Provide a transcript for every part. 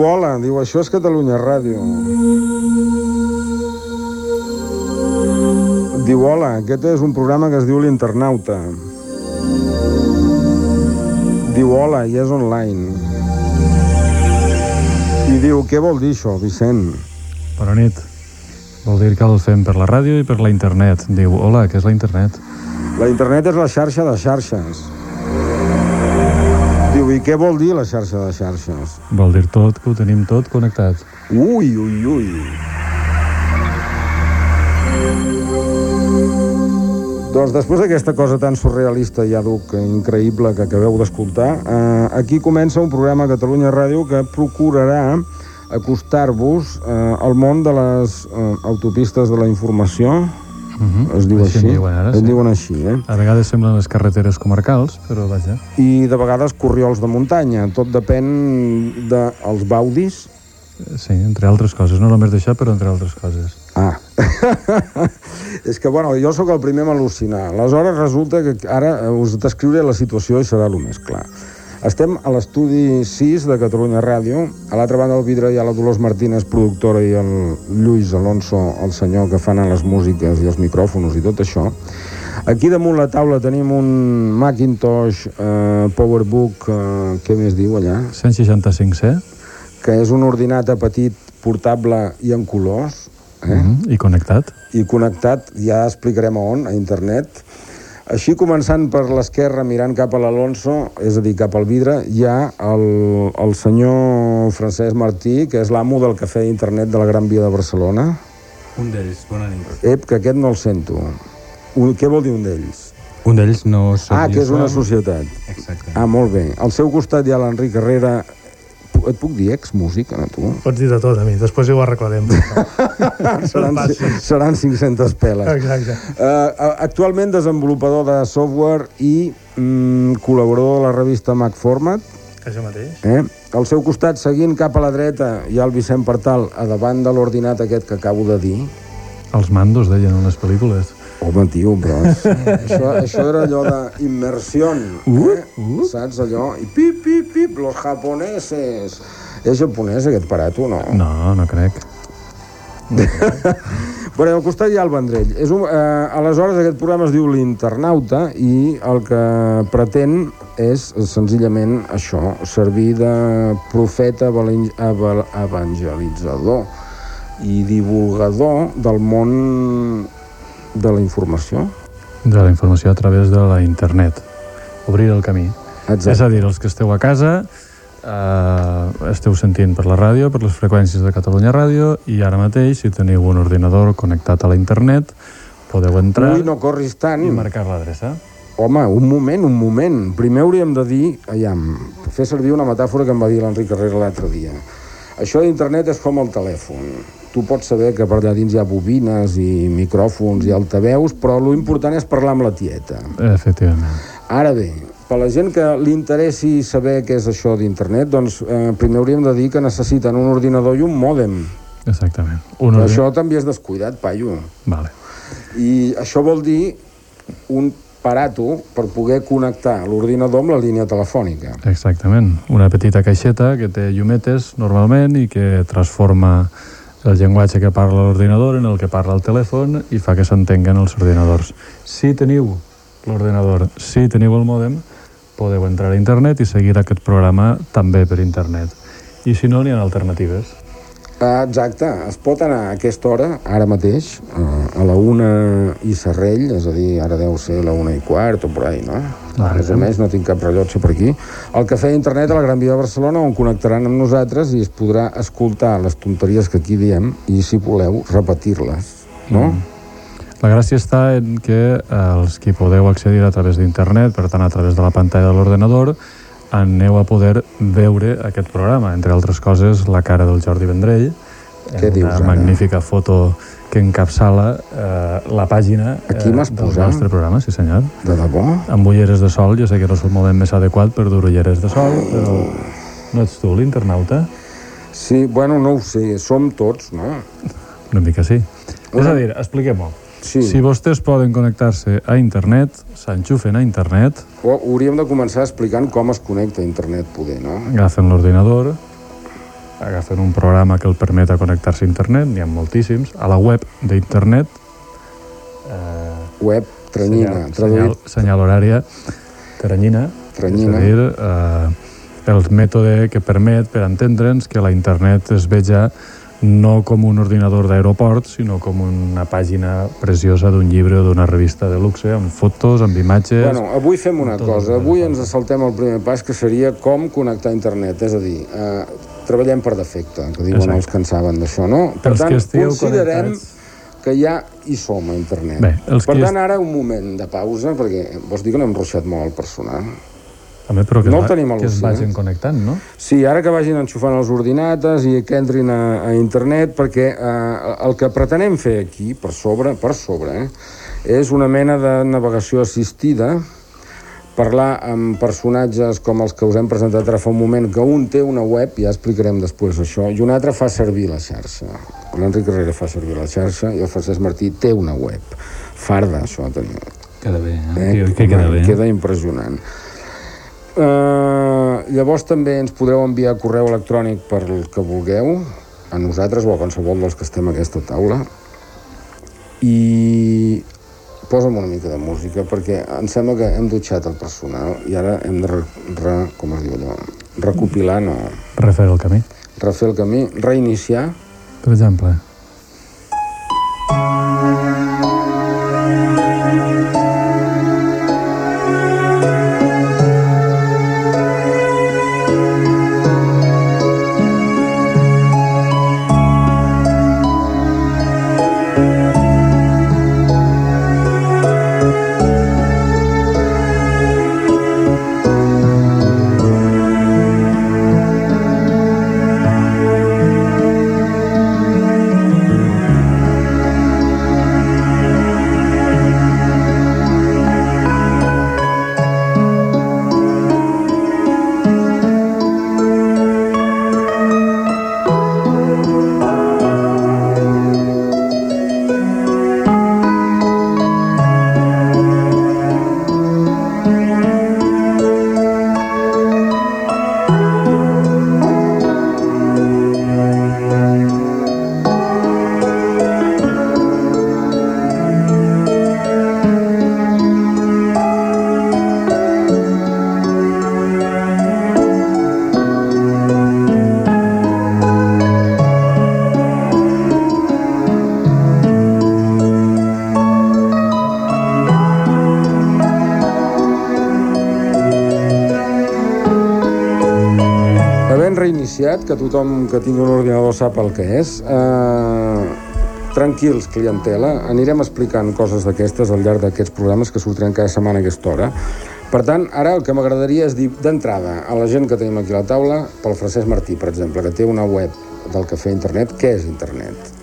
Diu hola, diu això és Catalunya Ràdio. Diu hola, aquest és un programa que es diu L'Internauta. Diu hola, i és online. I diu, què vol dir això, Vicent? Bona nit. Vol dir que el fem per la ràdio i per la internet. Diu, hola, què és la internet? La internet és la xarxa de xarxes. Diu, i què vol dir la xarxa de xarxes? Vol dir tot, que ho tenim tot connectat. Ui, ui, ui. Doncs després d'aquesta cosa tan surrealista i àduc increïble que acabeu d'escoltar, eh, aquí comença un programa a Catalunya Ràdio que procurarà acostar-vos eh, al món de les eh, autopistes de la informació, -huh. es diu. Així així, en diuen ara, es sí. diuen així, eh? A vegades semblen les carreteres comarcals, però vaja. I de vegades corriols de muntanya, tot depèn dels baudis. Sí, entre altres coses. No només d'això, però entre altres coses. Ah, és que, bueno, jo sóc el primer a al·lucinar. Aleshores, resulta que ara us descriuré la situació i serà el més clar. Estem a l'estudi 6 de Catalunya Ràdio. A l'altra banda del vidre hi ha la Dolors Martínez, productora, i el Lluís Alonso, el senyor que fan les músiques i els micròfons i tot això. Aquí damunt la taula tenim un Macintosh eh, PowerBook, eh, què més diu allà? 165C Que és un ordinat petit, portable i en colors. Eh? uh -huh. i connectat. i connectat, ja explicarem on, a internet. Així, començant per l'esquerra, mirant cap a l'Alonso, és a dir, cap al vidre, hi ha el, el senyor Francesc Martí, que és l'amo del cafè d'internet de la Gran Via de Barcelona. Un d'ells, bona nit. Ep, que aquest no el sento. Un, què vol dir un d'ells? Un d'ells no Ah, que és una societat. Exacte. Ah, molt bé. Al seu costat hi ha l'Enric Herrera. Et puc dir ex-músic, a tu? Pots dir de tot a mi, després ja ho arreglarem. seran, seran 500 peles. Exacte. Uh, actualment desenvolupador de software i mm, col·laborador de la revista Mac Format. Això mateix. Eh? Al seu costat, seguint cap a la dreta, hi ha el Vicent Partal, a davant de l'ordinat aquest que acabo de dir. Els mandos, deien en les pel·lícules. Home, tio, però és, això, això era allò d'immersió, eh? Uh, saps allò? I pip, pip, pip, los japoneses. És japonès aquest parato, no? No, no crec. Bueno, al costat hi ha el Vendrell. És un, eh, aleshores, aquest programa es diu L'Internauta i el que pretén és senzillament això, servir de profeta evangelitzador i divulgador del món de la informació. De la informació a través de la internet. Obrir el camí. Exacte. És a dir, els que esteu a casa eh, esteu sentint per la ràdio, per les freqüències de Catalunya Ràdio, i ara mateix, si teniu un ordinador connectat a la internet, podeu entrar Ui, no corris tant. i marcar l'adreça. Home, un moment, un moment. Primer hauríem de dir, aviam, fer servir una metàfora que em va dir l'Enric Herrera l'altre dia. Això d'internet és com el telèfon. Tu pots saber que per allà dins hi ha bobines i micròfons i altaveus, però lo important és parlar amb la tieta. Efectivament. Ara bé, per la gent que li interessi saber què és això d'internet, doncs eh, primer hauríem de dir que necessiten un ordinador i un mòdem. Exactament. Un Però ordi- això també és descuidat, paio. Vale. I això vol dir un aparato per poder connectar l'ordinador amb la línia telefònica. Exactament. Una petita caixeta que té llumetes normalment i que transforma el llenguatge que parla l'ordinador en el que parla el telèfon i fa que s'entenguen els ordinadors. Si teniu l'ordinador, si teniu el mòdem, podeu entrar a internet i seguir aquest programa també per internet. I si no, n'hi ha alternatives. Ah, Exacte, es pot anar a aquesta hora, ara mateix, a la una i Serrell, és a dir, ara deu ser la una i quart o por ahí, no? Ah, Més o sí. menys, no tinc cap rellotge per aquí. El cafè d'internet a la Gran Via de Barcelona, on connectaran amb nosaltres i es podrà escoltar les tonteries que aquí diem i, si voleu, repetir-les, no? Mm. La gràcia està en que eh, els qui podeu accedir a través d'internet, per tant a través de la pantalla de l'ordenador, aneu a poder veure aquest programa, entre altres coses la cara del Jordi Vendrell, Què dius, una ara? magnífica foto que encapçala eh, la pàgina eh, Aquí del posat? nostre programa, sí senyor. De debò? Amb ulleres de sol, jo sé que no és el moment més adequat per dur ulleres de sol, però no ets tu l'internauta? Sí, bueno, no ho sé, som tots, no? Una mica sí. És a dir, expliquem-ho. Sí. Si vostès poden connectar-se a internet, s'enxufen a internet, O hauríem de començar explicant com es connecta a internet, poder, no? agafen l'ordinador, agafen un programa que el permeta connectar-se a internet, n'hi ha moltíssims, a la web d'internet, eh, Web, tranyina, senyal, senyal, senyal horària, teranyina, Teranyina. és a dir, eh, el mètode que permet per entendre'ns que la internet es veja no com un ordinador d'aeroport, sinó com una pàgina preciosa d'un llibre o d'una revista de luxe, amb fotos, amb imatges... Bueno, avui fem una cosa. Avui ens saltem el primer pas, que seria com connectar a internet. És a dir, eh, treballem per defecte, que diuen Exacte. els que en saben d'això, no? Per Els tant, considerem connectats. que ja hi som a internet. Bé, els per tant, ara un moment de pausa, perquè vols dir que no hem ruixat molt el personal. També, però que, No el tenim a que es vagin connectant, no? Sí, ara que vagin enxufant els ordinates i que entrin a, a internet, perquè eh, el que pretenem fer aquí, per sobre, per sobre, eh, és una mena de navegació assistida, parlar amb personatges com els que us hem presentat ara fa un moment, que un té una web, ja explicarem després això, i un altre fa servir la xarxa. L'Enric Herrera fa servir la xarxa i el Francesc Martí té una web. Farda, això, tenia. Queda bé, eh? Eh? Que, que queda bé. Queda impressionant. Uh, llavors també ens podreu enviar correu electrònic per el que vulgueu, a nosaltres o a qualsevol dels que estem a aquesta taula. I posa'm una mica de música, perquè em sembla que hem dutxat el personal i ara hem de, re, re, com es diu allò, recopilar, no, Refer el camí, refer el camí, reiniciar. per exemple. Havent que tothom que tingui un ordinador sap el que és, eh, tranquils, clientela, anirem explicant coses d'aquestes al llarg d'aquests programes que sortiran cada setmana a aquesta hora. Per tant, ara el que m'agradaria és dir d'entrada a la gent que tenim aquí a la taula, pel Francesc Martí, per exemple, que té una web del Cafè Internet, què és Internet?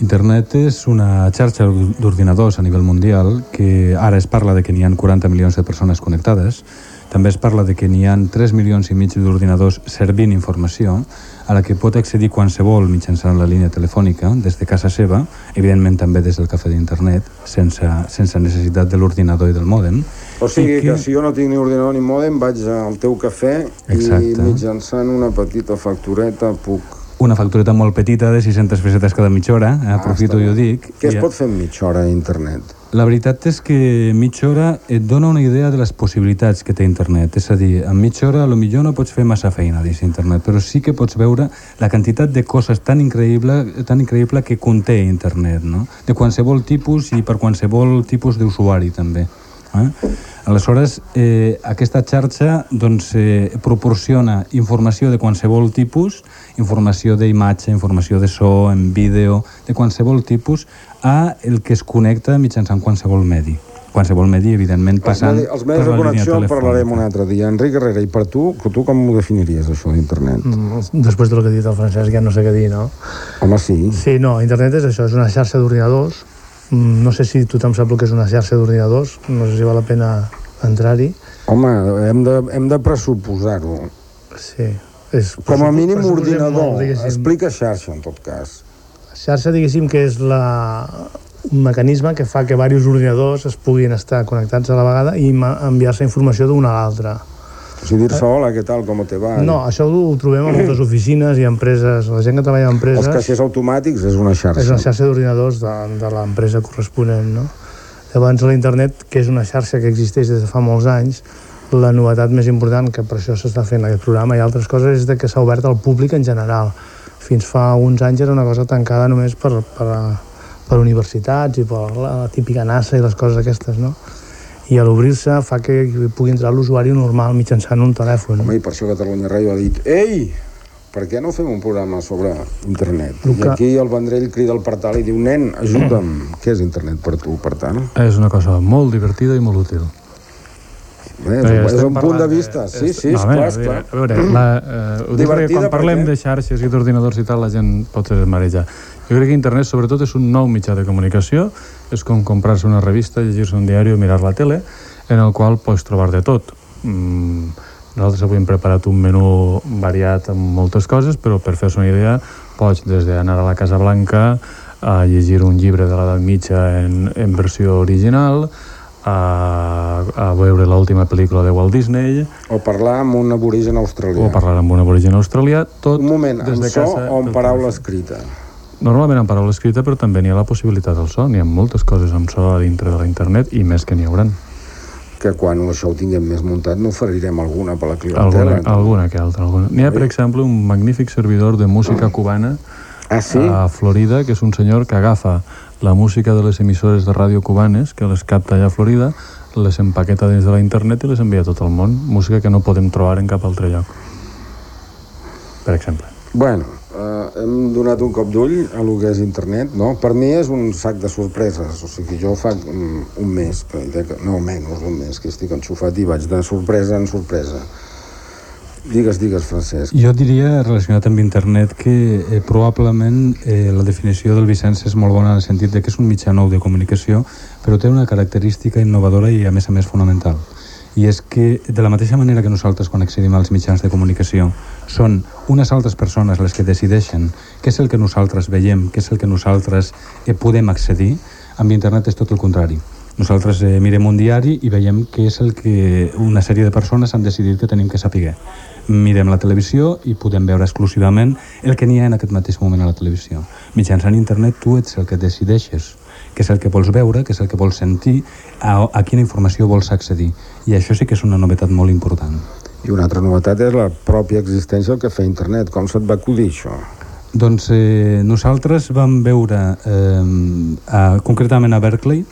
Internet és una xarxa d'ordinadors a nivell mundial que ara es parla de que n'hi ha 40 milions de persones connectades. També es parla de que n'hi ha 3 milions i mig d'ordinadors servint informació a la que pot accedir qualsevol mitjançant la línia telefònica des de casa seva, evidentment també des del cafè d'internet, sense, sense necessitat de l'ordinador i del mòdem. O sigui que... que si jo no tinc ni ordinador ni mòdem, vaig al teu cafè Exacte. i mitjançant una petita factureta puc... Una factureta molt petita de 600 pessetes cada mitja hora, eh, aprofito i ho dic. Què es pot fer en mitja hora a internet? La veritat és que mitja hora et dona una idea de les possibilitats que té internet. És a dir, en mitja hora millor no pots fer massa feina dins internet, però sí que pots veure la quantitat de coses tan increïble, tan increïble que conté internet, no? De qualsevol tipus i per qualsevol tipus d'usuari també. Eh? Aleshores, eh, aquesta xarxa doncs, eh, proporciona informació de qualsevol tipus, informació d'imatge, informació de so, en vídeo, de qualsevol tipus, a el que es connecta mitjançant qualsevol medi. Qualsevol medi, evidentment, passant els, medi, els medis per de la línia connexió en telefònica. parlarem un altre dia. Enric Herrera, i per tu, tu com ho definiries, això d'internet? Mm, Després del que ha dit el Francesc ja no sé què dir, no? Home, sí. Sí, no, internet és això, és una xarxa d'ordinadors. Mm, No sé si tothom sap el que és una xarxa d'ordinadors, no sé si val la pena entrar-hi. Home, hem de, hem de pressuposar-ho. Sí. És, Com a mínim ordinador. molt, diguéssim. Explica xarxa, en tot cas. Xarxa, diguéssim, que és la, un mecanisme que fa que diversos ordinadors es puguin estar connectats a la vegada i enviar-se informació d'una a l'altra. O sigui, dir-se, hola, què tal, com te va? No, això ho trobem a moltes oficines i empreses. La gent que treballa en Els empreses... caixers automàtics és una xarxa. És una xarxa d'ordinadors de, de l'empresa corresponent, no? Llavors, l'internet, que és una xarxa que existeix des de fa molts anys, la novetat més important, que per això s'està fent aquest programa i altres coses, és de que s'ha obert al públic en general. Fins fa uns anys era una cosa tancada només per, per, per universitats i per la, la típica NASA i les coses aquestes, no? I a l'obrir-se fa que pugui entrar l'usuari normal mitjançant un telèfon. Home, i per això Catalunya Ràdio ha dit Ei, per què no fem un programa sobre internet? I Luca. aquí el Vendrell crida al portal i diu nen, ajuda'm. Què és internet per tu, per tant? És una cosa molt divertida i molt útil. Bé, és, un, és un punt parlant de vista. Sí, sí, no, a veure, esclar, esclar. A veure, la, eh, ho dic quan parlem de xarxes i d'ordinadors i tal, la gent pot ser marejar. Jo crec que internet, sobretot, és un nou mitjà de comunicació. És com comprar-se una revista, llegir-se un diari o mirar la tele, en el qual pots trobar de tot. Mm, nosaltres avui hem preparat un menú variat amb moltes coses, però per fer-se una idea, pots des d'anar a la Casa Blanca a llegir un llibre de l'edat mitja en, en versió original, a, a veure l'última pel·lícula de Walt Disney O parlar amb un aborigen australià. o parlar amb un aborigen australià, tot Un moment, des de so casa o pel paraula escrita? Normalment en paraula escrita, però també n'hi ha la possibilitat del so. N'hi ha moltes coses amb so a dintre de la internet i més que n'hi hauran. Que quan això ho tinguem més muntat no oferirem alguna per la clientela. Alguna, alguna que altra. Alguna. N'hi ha, per exemple, un magnífic servidor de música cubana Ah, sí? a Florida, que és un senyor que agafa la música de les emissores de ràdio cubanes, que les capta allà a Florida, les empaqueta dins de la internet i les envia a tot el món. Música que no podem trobar en cap altre lloc. Per exemple. Bueno, eh, hem donat un cop d'ull a lo que és internet, no? Per mi és un sac de sorpreses, o sigui, jo fa un, un mes, que- no, menys un mes, que estic enxufat i vaig de sorpresa en sorpresa. Digues, digues, Francesc. Jo diria, relacionat amb internet, que eh, probablement eh, la definició del Vicenç és molt bona en el sentit de que és un mitjà nou de comunicació, però té una característica innovadora i, a més a més, fonamental. I és que, de la mateixa manera que nosaltres, quan accedim als mitjans de comunicació, són unes altres persones les que decideixen què és el que nosaltres veiem, què és el que nosaltres eh, podem accedir, amb internet és tot el contrari. Nosaltres eh, mirem un diari i veiem què és el que una sèrie de persones han decidit que tenim que saber. Mirem la televisió i podem veure exclusivament el que n'hi ha en aquest mateix moment a la televisió. Mitjançant internet tu ets el que decideixes què és el que vols veure, què és el que vols sentir, a, a quina informació vols accedir. I això sí que és una novetat molt important. I una altra novetat és la pròpia existència del que fa internet. Com se't va acudir això? Doncs eh, nosaltres vam veure, eh, a, concretament a Berkeley,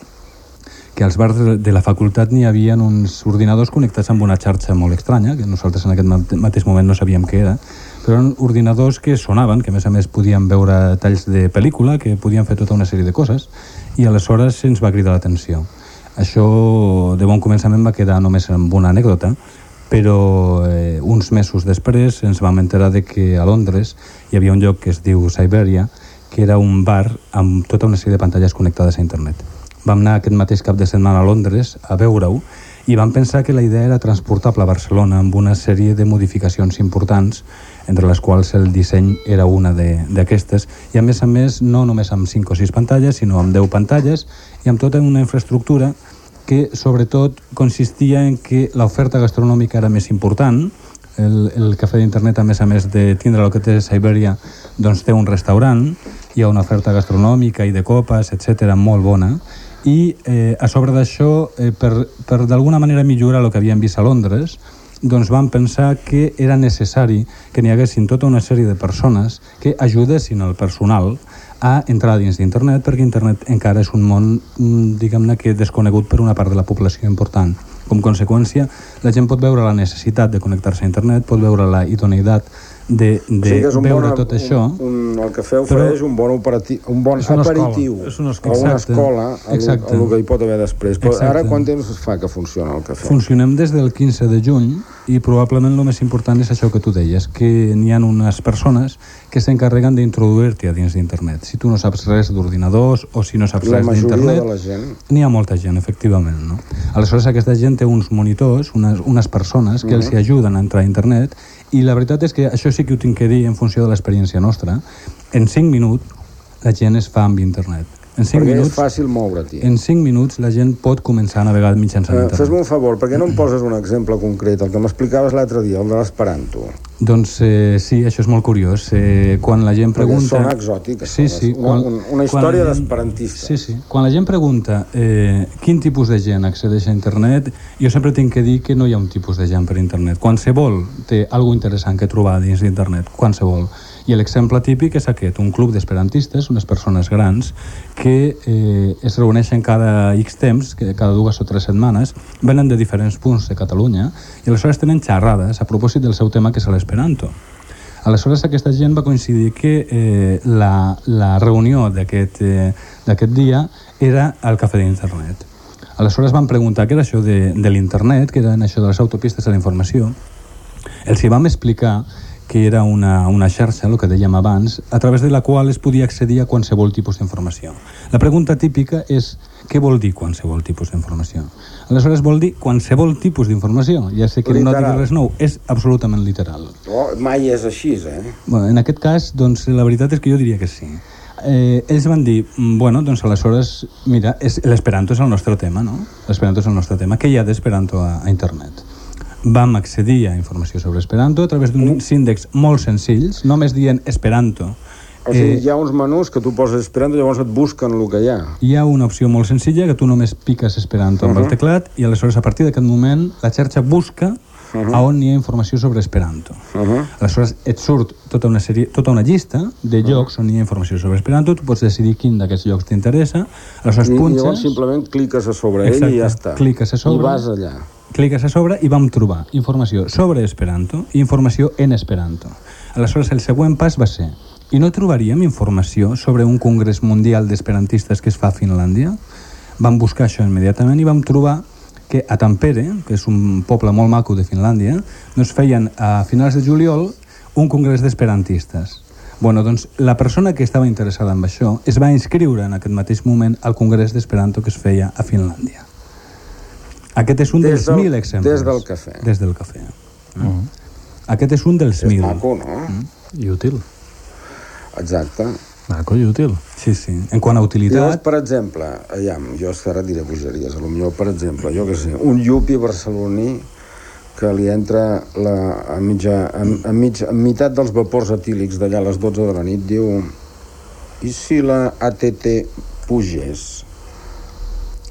que als bars de- la facultat n'hi havia uns ordinadors connectats amb una xarxa molt estranya, que nosaltres en aquest mate- mateix moment no sabíem què era, però eren ordinadors que sonaven, que a més a més podien veure talls de pel·lícula, que podien fer tota una sèrie de coses, i aleshores se'ns va cridar l'atenció. Això de bon començament va quedar només amb una anècdota, però eh, uns mesos després ens vam enterar de que a Londres hi havia un lloc que es diu Siberia, que era un bar amb tota una sèrie de pantalles connectades a internet. Vam anar aquest mateix cap de setmana a Londres a veure-ho i vam pensar que la idea era transportable a Barcelona amb una sèrie de modificacions importants, entre les quals el disseny era una d'aquestes, i a més a més no només amb 5 o 6 pantalles, sinó amb 10 pantalles i amb tota una infraestructura que sobretot consistia en que l'oferta gastronòmica era més important, el, el cafè d'internet, a més a més de tindre el que té Siberia, doncs té un restaurant, hi ha una oferta gastronòmica i de copes, etc molt bona, i eh, a sobre d'això, eh, per, per d'alguna manera millorar el que havíem vist a Londres, doncs vam pensar que era necessari que n'hi haguessin tota una sèrie de persones que ajudessin el personal a entrar dins d'internet perquè internet encara és un món, mm, diguem-ne, que desconegut per una part de la població important. Com conseqüència, la gent pot veure la necessitat de connectar-se a internet, pot veure la idoneïtat de, O de sigui que és un veure bon, tot això. Un, un, el cafè Però- ofereix un bon, operatiu, un bon És una escola, aperitiu és una o escola. una escola exacte. a lo que hi pot haver després. Però Exacte. ara quant temps fa que funciona el cafè? Funcionem des del 15 de juny i probablement el més important és això que tu deies, que n'hi ha unes persones que s'encarreguen d'introduir-te a dins d'internet. Si tu no saps res d'ordinadors o si no saps la res d'internet, n'hi ha molta gent, efectivament. No? Aleshores, aquesta gent té uns monitors, unes, unes persones que els hi ajuden a entrar a internet i la veritat és que això sí que ho tinc que dir en funció de l'experiència nostra. En 5 minuts la gent es fa amb internet. En 5 perquè minuts, és fàcil moure't-hi. en 5 minuts la gent pot començar a navegar mitjançant Uh, internet. Fes-me un favor, per què no em poses un exemple concret, el que m'explicaves l'altre dia, el de l'esperanto? Doncs eh, sí, això és molt curiós. Eh, quan la gent Perquè pregunta... sona exòtic, això, Sí, sí. una, una, una quan història d'esperantista. Sí, sí. Quan la gent pregunta eh, quin tipus de gent accedeix a internet, jo sempre tinc que dir que no hi ha un tipus de gent per internet. Qualsevol té alguna interessant que trobar dins d'internet, qualsevol. I l'exemple típic és aquest, un club d'esperantistes, unes persones grans, que eh, es reuneixen cada X temps, cada dues o tres setmanes, venen de diferents punts de Catalunya i aleshores tenen xerrades a propòsit del seu tema que és l'esperanto. Aleshores aquesta gent va coincidir que eh, la, la reunió d'aquest eh, dia era al cafè d'internet. Aleshores van preguntar què era això de, de l'internet, què eren això de les autopistes de la informació. Els hi vam explicar que era una, una xarxa, el que dèiem abans, a través de la qual es podia accedir a qualsevol tipus d'informació. La pregunta típica és què vol dir qualsevol tipus d'informació? Aleshores vol dir qualsevol tipus d'informació. Ja sé que no Literal. dic res nou, és absolutament literal. Oh, mai és així, eh? Bueno, en aquest cas, doncs, la veritat és que jo diria que sí. Eh, ells van dir, mm, bueno, doncs aleshores, mira, l'esperanto és el nostre tema, no? L'esperanto és el nostre tema. Què hi ha d'esperanto a, a internet? Vam accedir a informació sobre esperanto a través d'uns índexs molt senzills, només dient esperanto. O sigui, Eh, hi ha uns menús que tu poses esperando i llavors et busquen el que hi ha. hi ha una opció molt senzilla que tu només piques esperanto amb el teclat i aleshores a partir d'aquest moment la xarxa busca a on hi ha informació sobre esperanto. Uh -huh. Aleshores et surt tota una, sèrie, tota una llista de llocs on hi ha informació sobre Esperanto, tu pots decidir quin d'aquests llocs t'interessa, aleshores I, I punxes, llavors simplement cliques a sobre ell Exacte. i ja està. Cliques a sobre. I vas allà. Cliques a sobre i vam trobar informació sobre Esperanto i informació en Esperanto. Aleshores el següent pas va ser i no trobaríem informació sobre un congrés mundial d'esperantistes que es fa a Finlàndia? Vam buscar això immediatament i vam trobar que a Tampere, que és un poble molt maco de Finlàndia, doncs feien a finals de juliol un congrés d'esperantistes. Bueno, doncs la persona que estava interessada en això es va inscriure en aquest mateix moment al congrés d'Esperanto que es feia a Finlàndia. Aquest és un Des dels del- mil exemples. des del cafè. Des del cafè. Aquest és un dels És mil. maco, no? I útil. Exacte. Maco i útil. Sí, sí. En quant a Llavors, utilitat, per exemple, aviam, jo és que ara diré bogeries, potser, per exemple, jo que sé, un llupi barceloní que li entra la, a, mitja, a, a, mig, a meitat dels vapors etílics d'allà a les 12 de la nit, diu i si la ATT pugés?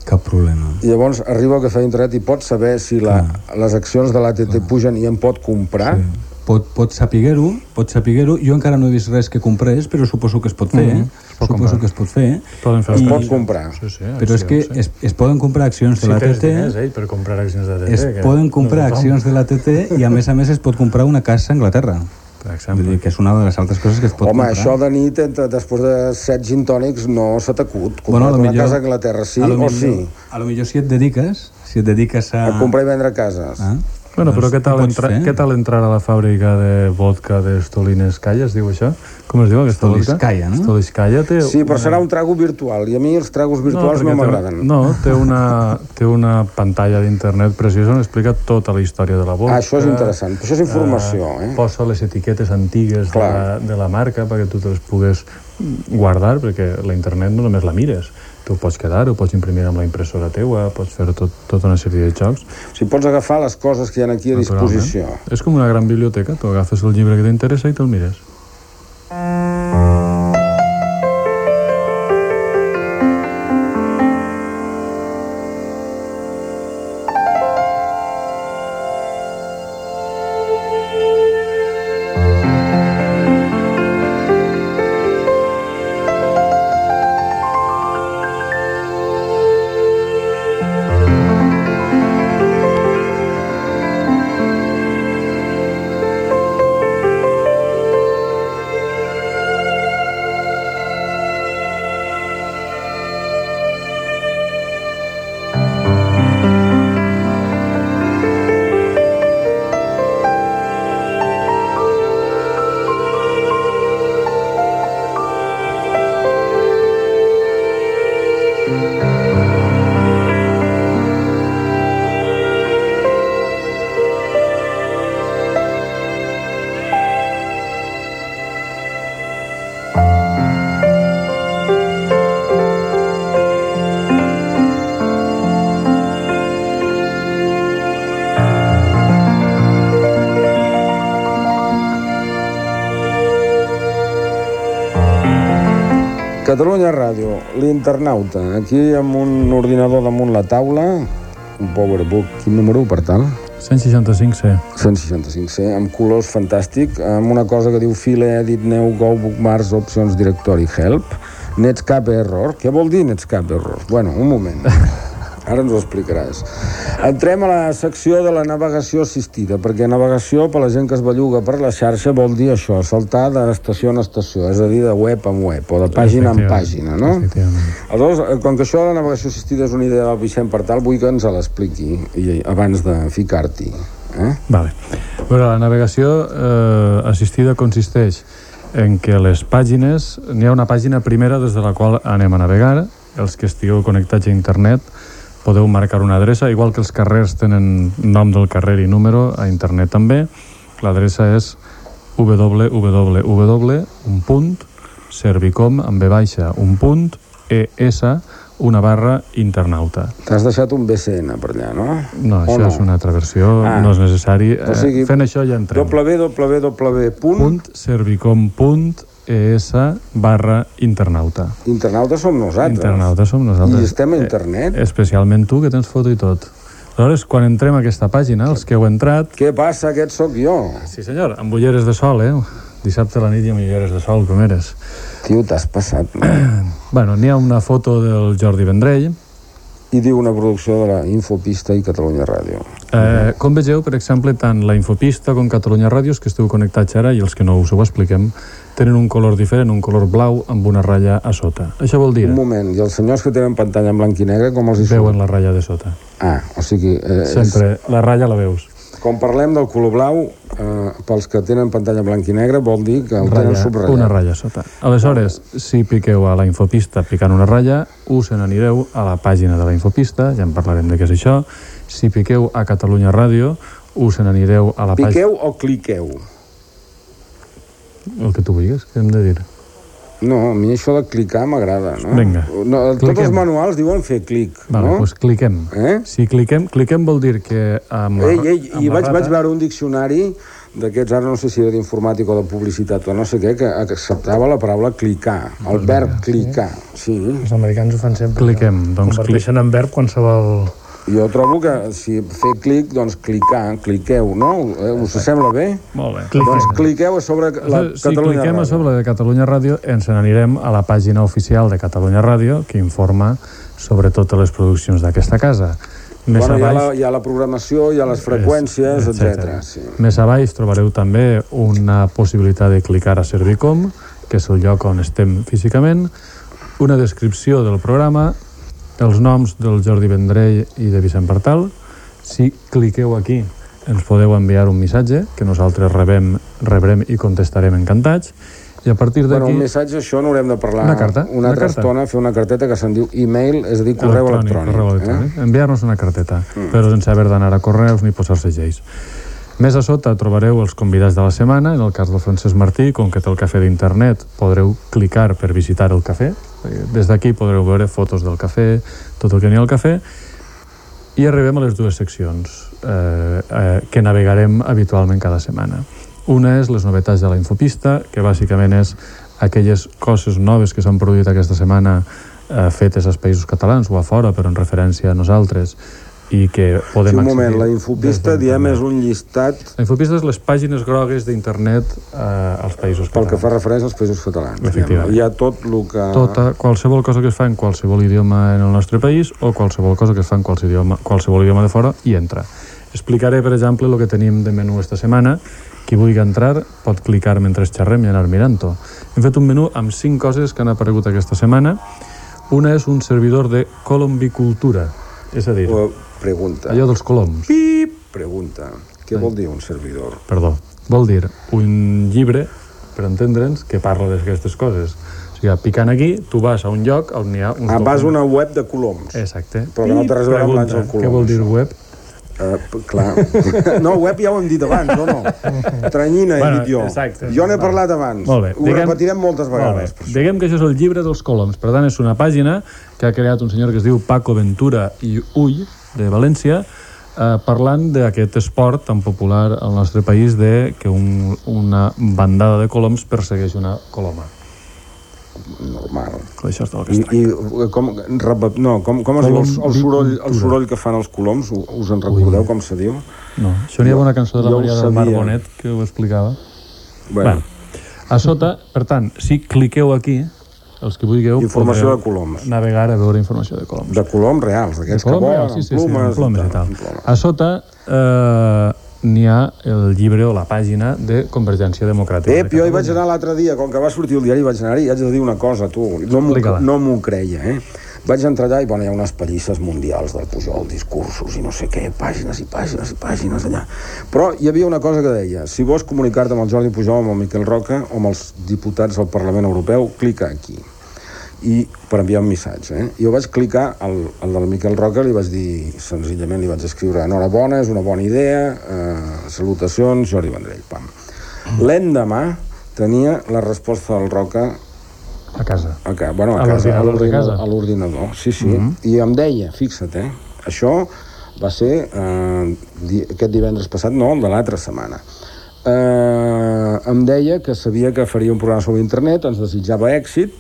Cap problema. I llavors arriba al cafè d'internet i pot saber si la, les accions de l'ATT pugen i en pot comprar? Sí. Pot, pot saber-ho, pot saber-ho. Jo encara no he vist res que comprés, però suposo que es pot fer. Mhm, es pot suposo comprar. que es pot fer. Poden fer Es pot comprar. Sí, sí, Però és que accions, sí. es, es poden comprar accions de Si la tens TT, diners, eh, per comprar accions de TT. es que poden comprar no accions de la TT i a més a més es pot comprar una casa a Anglaterra. Per Vull exemple. dir que és una de les altres coses que es pot Home, comprar. això de nit, entre, després de set gin tònics, no se t'acut. Comprar Bueno, a lo una millor- casa a Anglaterra, sí a o millor, sí? A lo millor si et dediques, si et dediques a... A comprar i vendre cases. Ah, Bueno, però doncs què tal, entra, fer. què tal entrar a la fàbrica de vodka de Stolinskaya, es diu això? Com es diu aquesta vodka? Stolinskaya, no? Stolinskaya té... Sí, però serà un trago virtual, i a mi els tragos virtuals no, té- m'agraden. No, té una, té una pantalla d'internet preciosa on explica tota la història de la vodka. Ah, això és interessant. Això és informació, eh? Posa les etiquetes antigues de Clar. la, de la marca perquè tu te les pugues guardar, perquè la internet no només la mires, tu pots quedar, ho pots imprimir amb la impressora teua, pots fer tot, tota una sèrie de jocs. O sigui, pots agafar les coses que hi ha aquí a disposició. És com una gran biblioteca, tu agafes el llibre que t'interessa i te'l mires. Catalunya Ràdio, l'internauta, aquí amb un ordinador damunt la taula, un PowerBook, quin número per tal? 165C. 165C, amb colors fantàstic, amb una cosa que diu file, edit, new, go, bookmarks, opcions, directory, help, Netscape error. Què vol dir Netscape error? Bueno, un moment. Ara ens ho explicaràs. Entrem a la secció de la navegació assistida, perquè navegació, per la gent que es belluga per la xarxa, vol dir això, saltar d'estació en estació, és a dir, de web en web, o de pàgina en pàgina, no? Aleshores, eh, com que això de la navegació assistida és una idea del Vicent Partal, vull que ens l'expliqui abans de ficar-t'hi. Eh? Vale. Bueno, la navegació eh, assistida consisteix en què les pàgines, n'hi ha una pàgina primera des de la qual anem a navegar, els que estigueu connectats a internet podeu marcar una adreça, igual que els carrers tenen nom del carrer i número, a internet també. L'adreça és www, un punt, servicom, amb B baixa, un punt, ES, una barra internauta. T'has deixat un BCN per allà, no? No, això no? és una altra versió, ah. no és necessari. O sigui, eh, fent això ja entrem. www.servicom.es es barra internauta. Internauta som nosaltres. Internauta som nosaltres. I estem a internet. Eh, especialment tu, que tens foto i tot. Aleshores, quan entrem a aquesta pàgina, els que heu entrat... Què passa? Aquest sóc jo. Sí, senyor, amb ulleres de sol, eh? Dissabte a la nit i amb ulleres de sol, com eres. Tio, t'has passat. No? bueno, n'hi ha una foto del Jordi Vendrell. I diu una producció de la Infopista i Catalunya Ràdio. Eh, com vegeu, per exemple, tant la Infopista com Catalunya Ràdio, que esteu connectats ara, i els que no us ho expliquem, tenen un color diferent, un color blau amb una ratlla a sota. Això vol dir... Un moment, i els senyors que tenen pantalla en blanc i negre, com els hi surt? Veuen la ratlla de sota. Ah, o sigui... Eh, Sempre, és... la ratlla la veus. Com parlem del color blau, eh, pels que tenen pantalla blanc i negre, vol dir que el ratlla, tenen subratllat. Una ratlla sota. Aleshores, si piqueu a la infopista picant una ratlla, us n'anireu a la pàgina de la infopista, ja en parlarem de què és això. Si piqueu a Catalunya Ràdio, us n'anireu a la pàgina... Piqueu o cliqueu? El que tu vulguis, què hem de dir? No, a mi això de clicar m'agrada, no? Vinga. No, tots els manuals diuen fer clic, vale, no? doncs cliquem. Eh? Si cliquem, cliquem vol dir que amb la, ei, ei, amb I vaig, rata... vaig veure un diccionari d'aquests, ara no sé si era d'informàtica o de publicitat o no sé què, que acceptava la paraula clicar, el verb clicar. Sí. Els americans ho fan sempre. Cliquem. Doncs Converteixen clic... en verb qualsevol jo trobo que si fer clic, doncs clicar, cliqueu, no? Eh, us sembla bé? Molt bé. Doncs cliqueu a sobre la si Catalunya cliquem Ràdio. a sobre de Catalunya Ràdio, ens n'anirem a la pàgina oficial de Catalunya Ràdio, que informa sobre totes les produccions d'aquesta casa. Més bueno, hi, ha la, hi ha la programació, hi ha les freqüències, etc. Sí. Més a baix trobareu també una possibilitat de clicar a Servicom, que és el lloc on estem físicament, una descripció del programa, els noms del Jordi Vendrell i de Vicent Partal. Si cliqueu aquí ens podeu enviar un missatge que nosaltres rebem, rebrem i contestarem encantats i a partir d'aquí... Bueno, un missatge, això no haurem de parlar una, carta, una, una altra carta. estona, fer una carteta que se'n diu e-mail, és a dir, correu electrònic. electrònic, correu electrònic. Eh? Enviar-nos una carteta, mm. però sense haver d'anar a correus ni posar-se lleis. Més a sota trobareu els convidats de la setmana, en el cas del Francesc Martí, com que té el cafè d'internet, podreu clicar per visitar el cafè, des d'aquí podreu veure fotos del cafè, tot el que n'hi ha al cafè, i arribem a les dues seccions eh, eh, que navegarem habitualment cada setmana. Una és les novetats de la infopista, que bàsicament és aquelles coses noves que s'han produït aquesta setmana eh, fetes als països catalans o a fora, però en referència a nosaltres, i que podem sí, un moment, la infopista, diem, és un llistat... La infopista és les pàgines grogues d'internet eh, als països catalans. Pel que fa referència als països catalans. Efectivament. Hi ha tot el que... Tota, qualsevol cosa que es fa en qualsevol idioma en el nostre país o qualsevol cosa que es fa en qualsevol idioma, qualsevol idioma de fora i entra. Explicaré, per exemple, el que tenim de menú esta setmana. Qui vulgui entrar pot clicar mentre xerrem i anar mirant-ho. Hem fet un menú amb cinc coses que han aparegut aquesta setmana. Una és un servidor de colombicultura, és a dir... Pregunta. Allò dels coloms. Pip! Pregunta. Què vol dir un servidor? Perdó. Vol dir un llibre, per entendre'ns, que parla d'aquestes coses. O sigui, picant aquí, tu vas a un lloc on hi ha uns... Ah, vas a una web de coloms. Exacte. Però que no té res a veure amb l'Àngel Coloms. Què vol dir web? Uh, clar. No, web ja ho hem dit abans, no, no. Tranyina he bueno, dit jo. Exacte. Jo n'he parlat abans. Molt bé. Ho diguem, repetirem moltes vegades. Molt bé. Diguem que això és el llibre dels coloms. Per tant, és una pàgina que ha creat un senyor que es diu Paco Ventura i Ull, de València, eh, parlant d'aquest esport tan popular al nostre país de que un, una bandada de coloms persegueix una coloma. normal. Això és del que I, es tracta. i com, no, com, com es diu el, el, soroll, el soroll que fan els coloms? Us en recordeu com se diu? No, això n'hi ha una cançó de la Maria del Mar. Bonet que ho explicava. Bueno, A sota, per tant, si cliqueu aquí, els que vulgueu... Informació de coloms. Navegar a veure informació de coloms. de coloms reals, d'aquests que volen, sí, sí, plumes, sí, amb plomes i tal. A sota eh, n'hi ha el llibre o la pàgina de Convergència Democràtica. Ep, de jo hi vaig anar l'altre dia, com que va sortir el diari, vaig anar-hi i haig de dir una cosa, tu. No m'ho no creia, eh? Vaig entrar allà i, bueno, hi ha unes pallisses mundials del Pujol, discursos i no sé què, pàgines i pàgines i pàgines allà. Però hi havia una cosa que deia, si vols comunicar-te amb el Jordi Pujol, amb el Miquel Roca o amb els diputats del Parlament Europeu, clica aquí i per enviar un missatge. Eh? Jo vaig clicar al, al del Miquel Roca, li vaig dir, senzillament li vaig escriure enhorabona, és una bona idea, eh, salutacions, Jordi Vendrell, pam. L'endemà tenia la resposta del Roca A casa. a, ca, bueno, a, A casa, a l'ordinador de l'ordinador, casa. a l'ordinador, sí, sí. Mm -hmm. I em deia, fixa't, eh, això va ser eh, di aquest divendres passat, no, el de l'altra setmana. Eh, em deia que sabia que faria un programa sobre internet, ens desitjava èxit,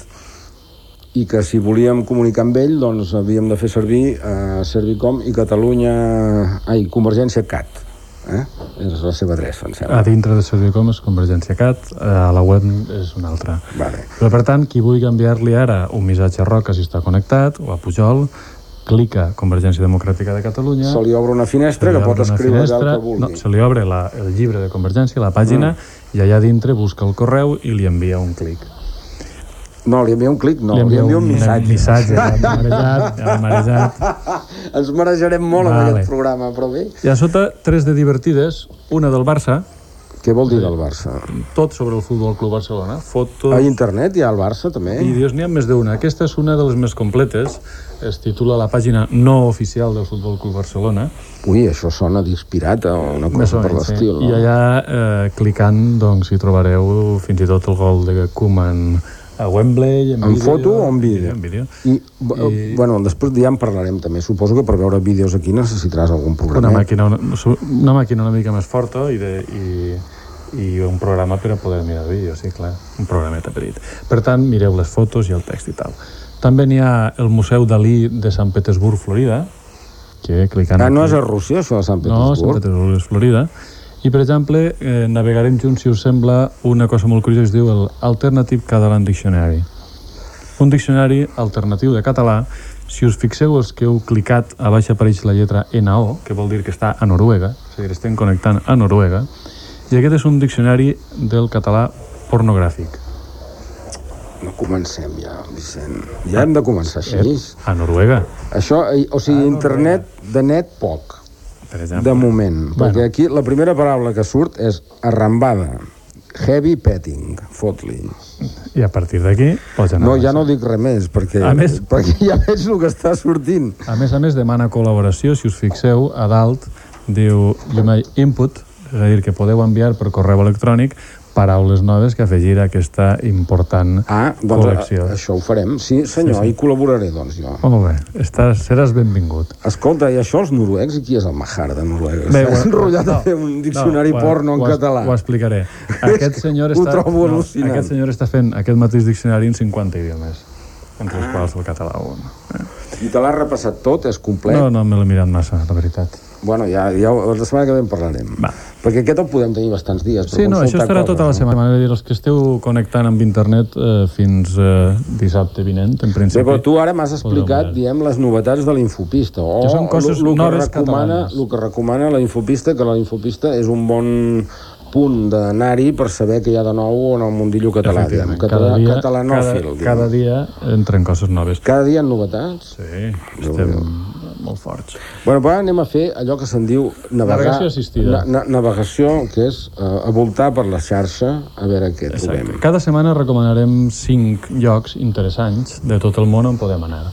i que si volíem comunicar amb ell doncs havíem de fer servir eh, Servicom i Catalunya... Ai, Convergència CAT. Eh? És la seva adreça, em sembla. A dintre de Servicom és Convergència Cat, eh, a la web és una altra. Vale. Però, per tant, qui vulgui enviar-li ara un missatge a Roca si està connectat, o a Pujol, clica Convergència Democràtica de Catalunya... Se li obre una finestra que pot escriure allà el que vulgui. No, se li obre la, el llibre de Convergència, la pàgina, Mm. i allà dintre busca el correu i li envia un clic. No, li envia un clic, no, li li envia un missatge. missatge, ja m'ha marejat, ja m'ha marejat. Ens marejarem molt amb Vale. aquest programa, però bé. I a sota, tres de divertides, una del Barça, Què vol dir del Barça? tot sobre el Futbol Club Barcelona, fotos, A internet hi ha el Barça, també? vídeos, n'hi ha més d'una. Aquesta és una de les més completes, es titula la pàgina no oficial del Futbol Club Barcelona, Ui, això sona disc pirata o una més cosa o per menys, sí. l'estil, I no? allà, eh, clicant, doncs, hi trobareu fins i tot el gol de Koeman a Wembley, en, En vídeo, foto o en vídeo? En vídeo. I, I... bueno, després ja en parlarem també. Suposo que per veure vídeos aquí necessitaràs algun Una programa. màquina una, una màquina una mica més forta i, de, i, i un programa per a poder mirar vídeos, sí, clar, un programeta petit. Per tant, mireu les fotos i el text i tal. També n'hi ha el Museu Dalí de Sant Petersburg, Florida, que clicant Ah, no aquí- és a Rússia, això de Sant No, Sant Petersburg? Petersburg és Florida. I, per exemple, eh, navegarem junts, si us sembla, una cosa molt curiosa, es diu el Alternative Catalan Dictionary. Un diccionari alternatiu de català, si us fixeu els que heu clicat, a baix apareix la lletra NO, que vol dir que està a Noruega, és a dir, estem connectant a Noruega, i aquest és un diccionari del català pornogràfic. No comencem ja, Vicent. Ja hem de començar així. Ep, a Noruega, Això, eh, o sigui, internet de net poc, per exemple. de moment. Bueno. Perquè aquí la primera paraula que surt és arrambada. Heavy petting, fot-li. I a partir d'aquí pots anar No, ja no dic res més, perquè, A més- perquè ja veig el que està sortint. A més a més, demana col·laboració, si us fixeu, a dalt diu You may input, és a dir, que podeu enviar per correu electrònic paraules noves que afegir a aquesta important Ah, doncs col·lecció. a, això ho farem. Sí, senyor, Sí, sí. hi col·laboraré, doncs, jo. Molt bé, estàs, seràs benvingut. Escolta, i això els noruecs, i qui és el Mahar de Noruega? Bé, S'ha enrotllat no, a fer un diccionari ho- porno en ho, català. Ho explicaré. Aquest senyor Ho està, trobo al·lucinant. aquest senyor està fent aquest mateix diccionari en 50 idiomes, entre els quals el català un. I te l'has repassat tot, és complet? No, no me l'he mirat massa, la veritat. Bueno, ja, ja la setmana que ve en parlarem. Va. Perquè aquest el podem tenir bastants dies. Sí, no, això estarà coses, tota la no? setmana. És a dir, els que esteu connectant amb internet eh, fins eh, dissabte vinent, en principi. però tu ara m'has explicat, diem, les novetats de l'infopista. O Que són coses lo- lo que noves recomana, catalanes. el que recomana la infopista, que la infopista és un bon punt d'anar-hi per saber què hi ha de nou en el mundillo català, diguem. Català, cada dia, catalanòfil, cada, diguem. cada dia entren coses noves. Cada dia ha novetats? Sí, estem. Molt forts. Bueno, però ara anem a fer allò que se'n diu navegar... Navegació assistida. Na, na, navegació, que és eh, a voltar per la xarxa a veure què Exacte. trobem. Cada setmana recomanarem cinc llocs interessants de tot el món on podem anar.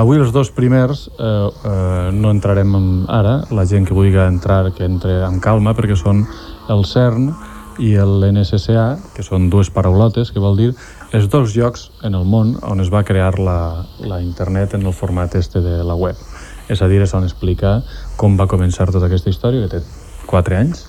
Avui els dos primers eh, eh, no entrarem en, ara, la gent que vulgui entrar que entre amb calma perquè són el CERN i l'NSSA, que són dues paraulotes, que vol dir els dos llocs en el món on es va crear la, la internet en el format este de la web. És a dir, és on explica com va començar tota aquesta història, que té 4 anys,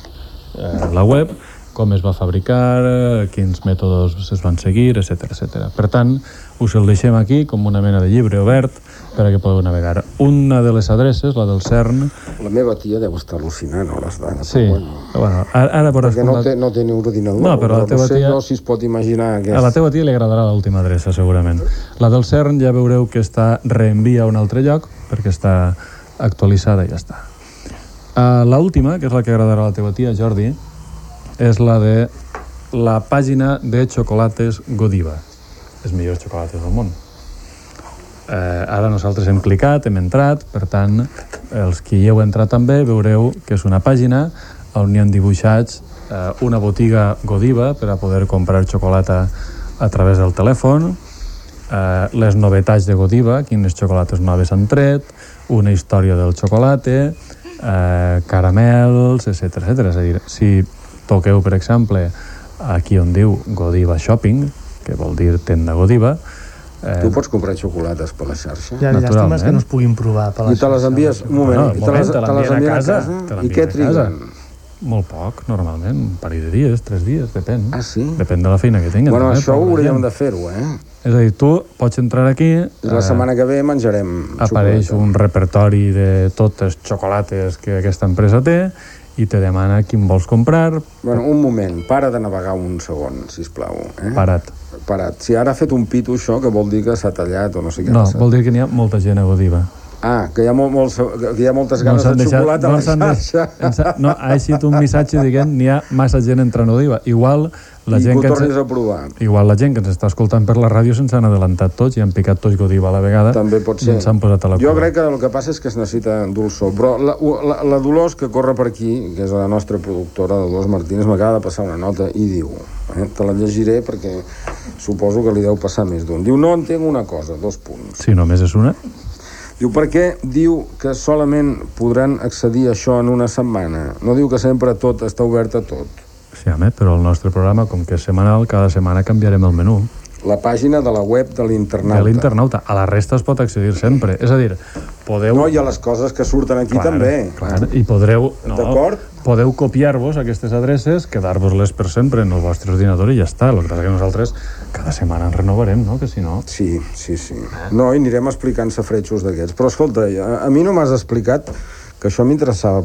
eh, la web, com es va fabricar, eh, quins mètodes es van seguir, etc etc. Per tant, us el deixem aquí com una mena de llibre obert per a que podeu navegar. Una de les adreces, la del CERN... La meva tia deu estar al·lucinant a les dades. Sí, però bueno. bueno, ara, ara veuràs Perquè no la- té, no té ni ordinador. No, però la teva no sé tia- jo si es pot imaginar que A la teva tia li agradarà l'última adreça, segurament. La del CERN ja veureu que està reenvia a un altre lloc, perquè està actualitzada i ja està. Uh, l'última, que és la que agradarà a la teva tia, Jordi, és la de la pàgina de xocolates Godiva. Els millors xocolates del món. Eh, ara nosaltres hem clicat, hem entrat, per tant, els que hi heu entrat també veureu que és una pàgina on hi ha dibuixats eh, una botiga Godiva per a poder comprar xocolata a través del telèfon, eh, les novetats de Godiva, quines xocolates noves han tret, una història del xocolate, eh, caramels, etc etc. És a dir, si toqueu, per exemple, aquí on diu Godiva Shopping, que vol dir tenda Godiva, eh, Tu pots comprar xocolates per la xarxa? Ja, llàstima és Naturalment. que no es puguin provar per la I te les xarxa. envies, un moment, Bueno, i un te les, moment, te te les envien a a casa, casa, te i què a casa. Molt poc, normalment, un parell de dies, tres dies, depèn. Ah, sí? Depèn de la feina que tinguin. Bueno, també, això ho hauríem gent- de fer-ho, eh? És a dir, tu pots entrar aquí... La eh, setmana que ve menjarem apareix xocolata. un repertori de totes xocolates que aquesta empresa té i te demana quin vols comprar, Bueno, un moment, para de navegar un segon, si plau. Eh? parat. Parat. Si ara ha fet un pito això, que vol dir que s'ha tallat o no sé què No, vol dir que n'hi ha molta gent a Godiva. Ah, que hi ha, molt, molt, que hi ha moltes ganes s'han de deixat- xocolata no a la s'han de- xarxa. ha- No, ha eixit un missatge dient n'hi ha massa gent entrant a Godiva. Igual la I gent que ens, a provar. Igual la gent que ens està escoltant per la ràdio se'ns han adelantat tots i han picat tots Godiva a la vegada També pot i ser. ens han posat a la Jo cua. crec que el que passa és que es necessita dolçor, però la, la, la Dolors que corre per aquí, que és la nostra productora, Dolors Martínez, m'acaba de passar una nota i diu, eh, te la llegiré perquè suposo que li deu passar més d'un. Diu, no entenc una cosa, dos punts. Si només és una, Diu, per què diu que solament podran accedir a això en una setmana? No diu que sempre tot està obert a tot. sí, home, però el nostre programa, com que és setmanal, cada setmana canviarem el menú. La pàgina de la web de l'internauta. De l'internauta. A la resta es pot accedir sempre. És a dir, podeu... No, i a les coses que surten aquí Clar, també. Clar, i podreu... No, D'acord? Podeu copiar-vos aquestes adreces, quedar-vos-les per sempre en el vostre ordinador i ja està. El que passa que nosaltres cada setmana en renovarem, no? Que si no... Sí, sí, sí. No, i anirem explicant safretxos d'aquests. Però escolta, a, a mi no m'has explicat que això m'interessava,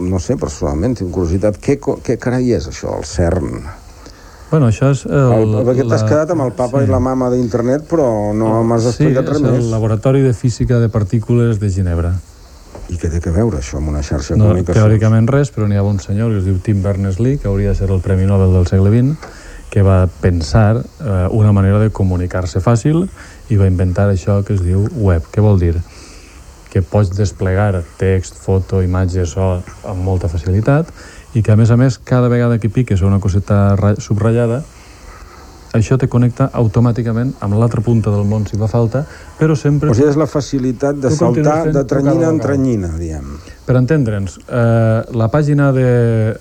no sé, personalment, tinc curiositat. Què, què carai és això, el CERN? Bueno, això és... El, El, perquè t'has quedat amb el papa i la mama d'internet, però no m'has explicat sí, res és més. el Laboratori de Física de Partícules de Ginebra. I què té que veure això amb una xarxa de No, comunicació? teòricament res, però n'hi ha un senyor que es diu Tim Berners-Lee, que hauria de ser el Premi Nobel del segle XX, que va pensar eh, una manera de comunicar-se fàcil i va inventar això que es diu web. Què vol dir? Que pots desplegar text, foto, imatge, so amb molta facilitat i que, a més a més, cada vegada que piques una coseta ra- subratllada, això te connecta automàticament amb l'altra punta del món si fa falta, però sempre... O sigui, és la facilitat de saltar de tranyina trucada en local. tranyina, diem. Per entendre'ns, eh, la pàgina de,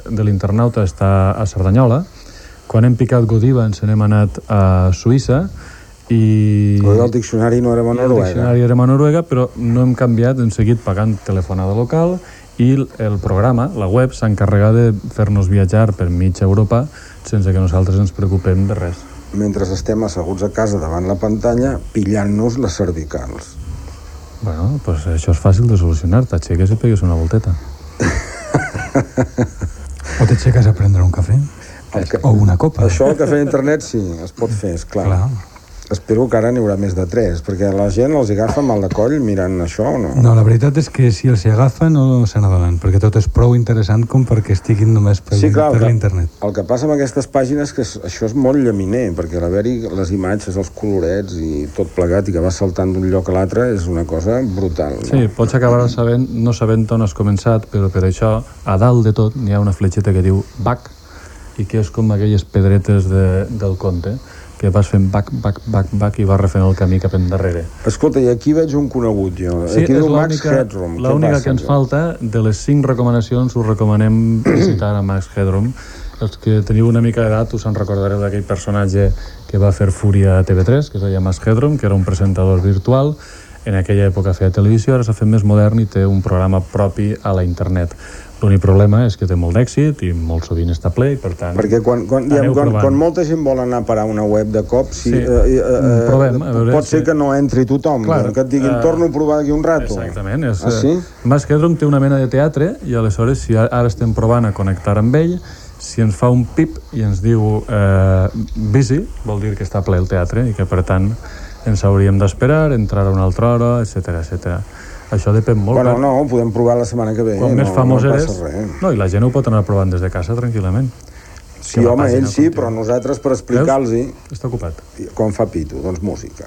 de l'internauta està a Cerdanyola. Quan hem picat Godiva ens n'hem anat a Suïssa i... Però el diccionari no era a i el Noruega. diccionari era a Noruega, però no hem canviat, hem seguit pagant telefonada local i el, programa, la web, s'ha encarregat de fer-nos viatjar per mitja Europa sense que nosaltres ens preocupem de res. Mentre estem asseguts a casa davant la pantalla, pillant-nos les cervicals. Bueno, pues això és fàcil de solucionar. T'aixeques i pegues una volteta. O t'aixeques a prendre un cafè? El que- O una copa? Això, el cafè d'internet, sí, es pot fer, és clar. Clar. Espero que ara n'hi haurà més de tres, perquè la gent els agafa mal de coll mirant això o no? No, la veritat és que si els hi agafa no se n'adonen, perquè tot és prou interessant com perquè estiguin només per, Sí, clar, per el que, l'internet. el que passa amb aquestes pàgines és que és- això és molt llaminer, perquè l'haver-hi les imatges, els colorets i tot plegat i que va saltant d'un lloc a l'altre és una cosa brutal. No? Sí, pots acabar sabent, no sabent on has començat, però per això, a dalt de tot, n'hi ha una fletxeta que diu back, i que és com aquelles pedretes de, del conte, que vas fent back, back, back, back i vas refent el camí cap endarrere. Escolta, i aquí veig un conegut jo. Sí, aquí és diu Max Headroom. L'única que ens jo? falta. De les cinc recomanacions us recomanem visitar a Max Headroom. Els que teniu una mica d'edat us en recordareu d'aquell personatge que va fer Fúria a TV3, que es deia Max Headroom, que era un presentador virtual. En aquella època feia televisió, ara s'ha fet més modern i té un programa propi a la internet. L'únic problema és que té molt d'èxit i molt sovint està ple i per tant... Perquè quan, quan, Aneu quan, provant. quan molta gent vol anar a parar una web de cop, si, Sí. eh, eh, eh, Provem, a veure pot si- ser que no entri tothom, Clar, que et diguin, eh, torno a provar d'aquí un rato. Exactament. És, Ah, sí? eh, Mas Kedrum té una mena de teatre i aleshores si ara ara estem provant a connectar amb ell si ens fa un pip i ens diu eh, busy, vol dir que està ple el teatre i que per tant ens hauríem d'esperar, entrar a una altra hora, etc etc. Això depèn molt. Bueno, no, ho podem provar la setmana que ve. Quan no, més famós no eres... No, i la gent ho pot anar provant des de casa tranquil·lament. Sí, home, ell sí, continua. però nosaltres per explicar-los Està ocupat. com fa pito, doncs música.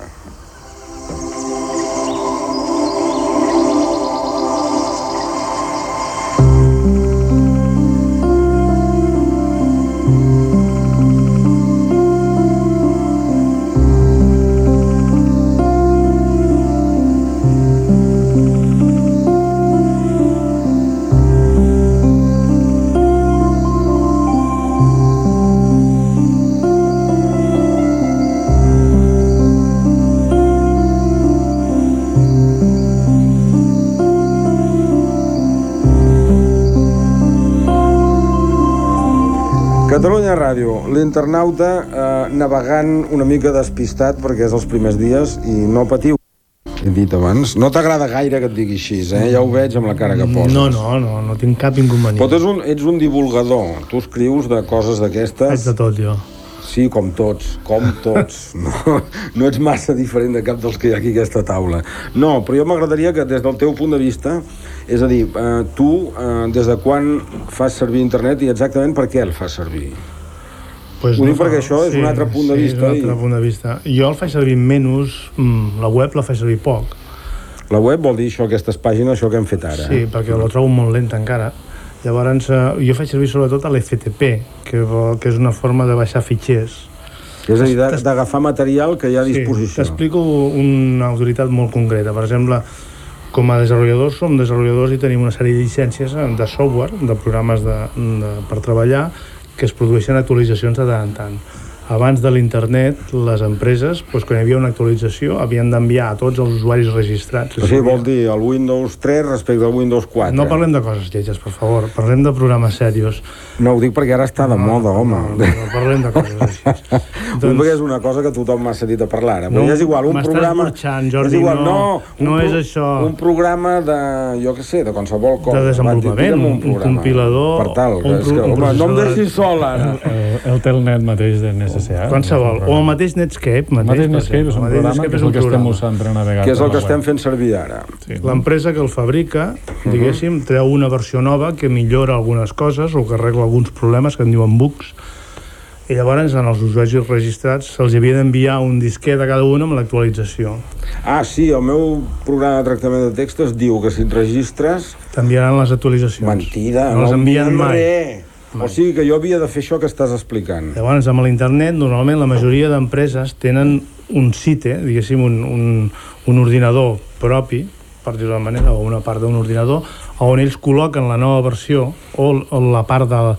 L'internauta eh, navegant una mica despistat perquè és els primers dies i no patiu. He dit abans, no t'agrada gaire que et digui així, eh? ja ho veig amb la cara que poses. No, no, no, no tinc cap inconvenient. Però tu ets un, ets un divulgador, tu escrius de coses Faig d'aquestes... de tot, jo. Sí, com tots, com tots. No, no ets massa diferent de cap dels que hi ha aquí a aquesta taula. No, però jo m'agradaria que des del teu punt de vista, és a dir, eh, tu eh, des de quan fas servir internet i exactament per què el fas servir? Pues Ho dic perquè això és un altre punt de sí, vista és un altre i- punt de vista. Jo el faig servir menys, mm, la web la faig servir poc. La web vol dir això, aquestes pàgines, això que hem fet ara. Sí, perquè la trobo molt lenta encara. Llavors, eh, jo faig servir sobretot a l'FTP, que, que és una forma de baixar fitxers. És a dir, d'agafar material que hi ha a disposició. T'explico una autoritat molt concreta. Per exemple, com a desenvolupadors, som desenvolupadors i tenim una sèrie de llicències eh, de software, de programes de, de, per treballar, que es produeixen actualitzacions de tant en tant. Abans de l'internet, les empreses, doncs, quan hi havia una actualització, havien d'enviar a tots els usuaris registrats. O sigui, vol dir el Windows 3 respecte al Windows 4. No parlem de coses lletges, per favor. Parlem de programes serios. No, ho dic perquè ara està de moda, home. No, no, no parlem de coses així. Doncs... És una cosa que tothom m'ha sentit a parlar ara. No, és igual, un programa... Jordi, és igual, no, no, no un és pro- això. Un programa de, jo què sé, de qualsevol cosa. De desenvolupament, Va, un programa. compilador, Per tal, un que, pro- un home, no em deixis sol, ara. El, el Telnet mateix de NSCA. Qualsevol. O el mateix Netscape. El mateix Netscape és un mateix programa Netscape que és el que estem usant per navegar. que és el que la estem fent servir ara. Sí. L'empresa que el fabrica, diguéssim, treu una versió nova que millora algunes coses o que arregla alguns problemes que en diuen bugs i llavors en els usuaris registrats se'ls havia d'enviar un disquet a cada un amb l'actualització. Ah, sí, el meu programa de tractament de text es diu que si et registres... T'enviaran les actualitzacions. Mentida, No les envien envien mai. res. O sigui que jo havia de fer això que estàs explicant. Llavors, amb l'internet, normalment la majoria d'empreses tenen un site, diguéssim, un, un, un ordinador propi, per dir-ho d'una manera, o una part d'un ordinador, on ells col·loquen la nova versió o, o la part del,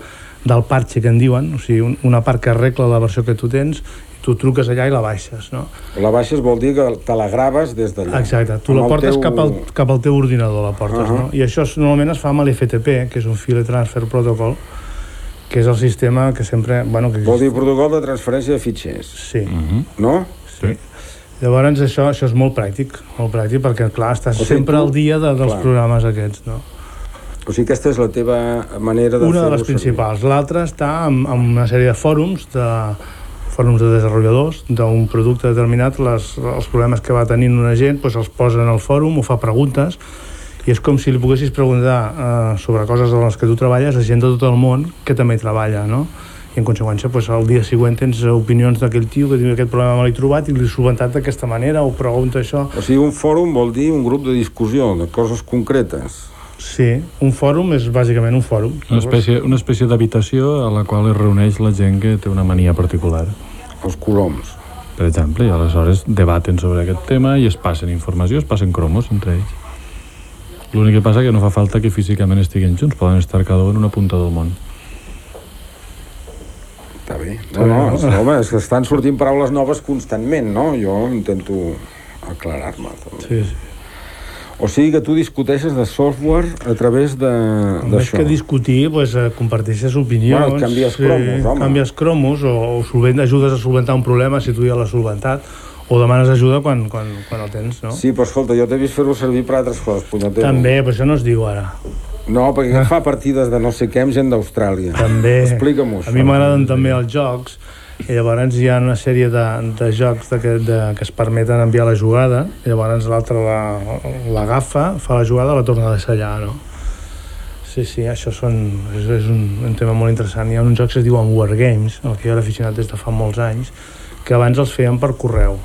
del parche que en diuen, o sigui, un, una part que arregla la versió que tu tens, tu truques allà i la baixes, no? La baixes vol dir que te la graves des d'allà. Exacte, tu la portes teu- cap, al, cap al teu ordinador, la portes, Ahà. no? I això normalment es fa amb l'FTP, que és un File Transfer Protocol, que és el sistema que sempre... Bueno, que Vol dir protocol de transferència de fitxers, Sí, no? Sí. Llavors això, això és molt pràctic, molt pràctic perquè clar, estàs O sigui, sempre tu- al dia de, dels clar. programes aquests, no? O sigui, aquesta és la teva manera de Una de les principals. L'altra està en, en una sèrie de fòrums de fòrums de desenvolupadors d'un producte determinat, les, els problemes que va tenint una gent doncs els posa en el fòrum, o fa preguntes i és com si li poguessis preguntar eh, sobre coses en les que tu treballes a gent de tot el món que també hi treballa, no? I en conseqüència, doncs, el dia següent tens opinions d'aquell tio que diu aquest problema me l'he trobat i l'he solventat d'aquesta manera o pregunta això. O sigui, un fòrum vol dir un grup de discussió de coses concretes. Sí, un fòrum és bàsicament un fòrum. Una espècie, una espècie d'habitació a la qual es reuneix la gent que té una mania particular, Els coloms. per exemple, i aleshores debaten sobre aquest tema i es passen informació, es passen cromos entre ells. L'únic que passa que no fa falta que físicament estiguin junts, poden estar cada un en una punta del món. Està bé. No, no, és, home, és que estan sortint paraules noves constantment, no? Jo intento aclarar-me. també. Sí, sí. O sigui que tu discuteixes de software a través de- Més que discutir, pues, eh, comparteixes opinions. Bueno, canvies cromos, home. Canvies cromos o, o solvent, ajudes a solventar un problema si tu ja l'has solventat o demanes ajuda quan, quan, quan el tens, no? Sí, però escolta, jo t'he vist fer-ho servir per altres coses, punyetero. També, però això no es diu ara. No, perquè aquest fa partides de no sé què amb gent d'Austràlia. També. Explica-m'ho. A mi m'agraden també els jocs i llavors hi ha una sèrie de, de jocs de que, de, que es permeten enviar la jugada i llavors l'altre la- l'agafa, fa la jugada, la torna a deixar allà, no? Sí, sí, això són, és, és un, un tema molt interessant. Hi ha uns jocs que es diuen Wargames, el que jo era aficionat des de fa molts anys, que abans els feien per correu.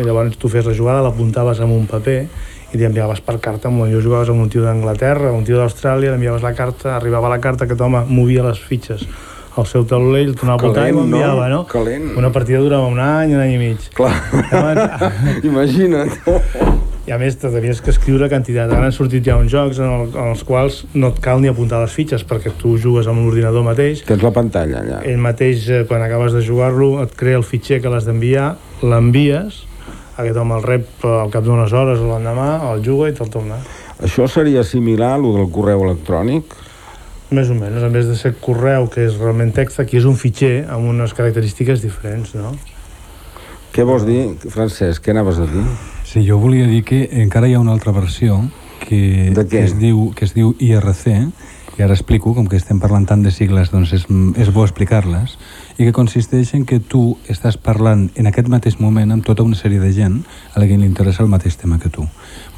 I llavors tu fes la jugada, l'apuntaves en un paper i li enviaves per carta, amb jo jugaves amb un tio d'Anglaterra, un tio d'Austràlia, li enviaves la carta, arribava la carta, aquest home movia les fitxes al seu taulell, el tornava a apuntar i ho enviava, no? no? Calent. Una partida durava un any, un any i mig. Clar, Llavors, imagina't. I a més, t'havies que escriure quantitat. Ara han sortit ja uns jocs en, el, en els quals no et cal ni apuntar les fitxes perquè tu jugues amb l'ordinador mateix. Tens la pantalla allà. Ell mateix, eh, quan acabes de jugar-lo, et crea el fitxer que l'has d'enviar, l'envies, aquest home el rep al cap d'unes hores o l'endemà, el juga i te'l torna. Això seria similar a lo del correu electrònic? Més o menys, en vez de ser correu, que és realment text, aquí és un fitxer amb unes característiques diferents, no? Què vols dir, Francesc? Què anaves a dir? Sí, jo volia dir que encara hi ha una altra versió que, que, es, diu, que es diu IRC, i ara explico, com que estem parlant tant de sigles, doncs és, és bo explicar-les, i que consisteix en que tu estàs parlant en aquest mateix moment amb tota una sèrie de gent a la que li interessa el mateix tema que tu.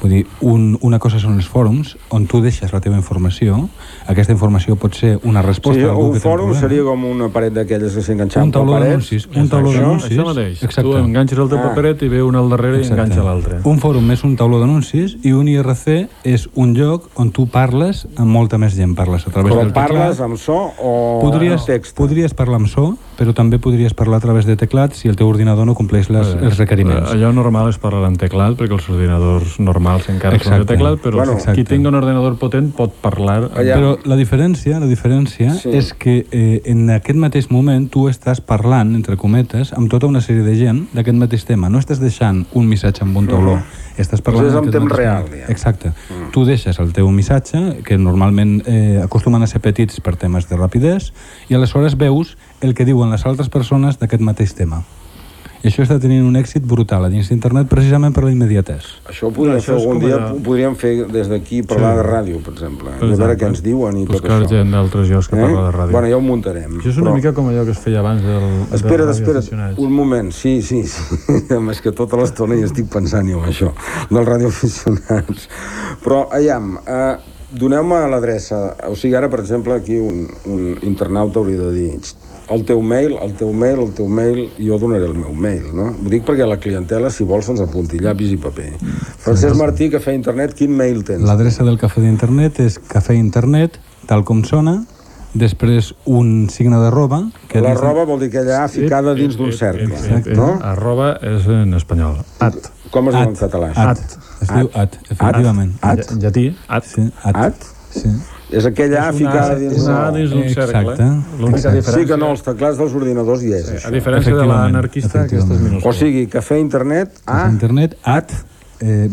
Vull dir, un, una cosa són els fòrums, on tu deixes la teva informació, aquesta informació pot ser una resposta Sí, a algú un que té un fòrum problema. seria com una paret d'aquelles que s'enganxaven Un tauló d'anuncis, un tauló d'anuncis. Això mateix. Exacte. Tu enganxes el teu Ah. paperet i ve un al darrere Exacte. i enganxa l'altre. Un fòrum és un tauló d'anuncis i un IRC és un lloc on tu parles amb molta més gent. Parles a través Però del parles teclat. amb so o Podries, text? podries parlar amb so, però també podries parlar a través de teclat si el teu ordinador no compleix les, els requeriments. Eh, Allò normal és parlar en teclat, perquè els ordinadors normals encara són de Exacte. teclat, però Bueno, qui exacte. tingui un ordenador potent pot parlar... Allà. Però la diferència, la diferència Sí. és que eh, en aquest mateix moment tu estàs parlant, entre cometes, amb tota una sèrie de gent d'aquest mateix tema. No estàs deixant un missatge amb un tauló. Estàs parlant... és en temps mateix real, ja. Exacte. Tu deixes el teu missatge, que normalment eh, acostumen a ser petits per temes de rapidesa, i aleshores veus el que diuen les altres persones d'aquest mateix tema. I això està tenint un èxit brutal a dins d'internet precisament per la immediatesa. Això ho podríem No, això algun dia, ho podríem fer des d'aquí, parlar de ràdio, per exemple. Per de veure què ens diuen i tot Buscar això. gent d'altres llocs que parla de ràdio. Bueno, ja ho muntarem. Això és una però- mica com allò que es feia abans del, Espera't, del espera't, radioaficionats. un moment, sí, sí, sí. és que tota l'estona hi estic pensant jo en això, del radioaficionats. Però, aviam, eh, doneu-me l'adreça. O sigui, ara, per exemple, aquí un, un internauta hauria de dir "Xt, el teu mail, el teu mail, el teu mail, i jo donaré el meu mail, no? Ho dic perquè la clientela, si vols, se'ns apunti llapis i paper. Francesc Martí, Cafè Internet, quin mail tens? L'adreça del cafè d'internet és cafè internet, tal com sona, després un signe d'arroba... que La roba vol dir que allà ficada dins d'un cercle, Exacte. no? Arroba és en espanyol. At. Com es diu en At. català? At. Es diu at, efectivament. At. Llatí, at. Sí, at. At? Sí. És aquella A És ficada dins... una A del- dins d'un cercle. Exacte. Sí que no, els teclats dels ordinadors hi és, A això. diferència de l'anarquista, aquesta és efectivament. minúscula. O sigui, cafè internet Cafè a internet at eh,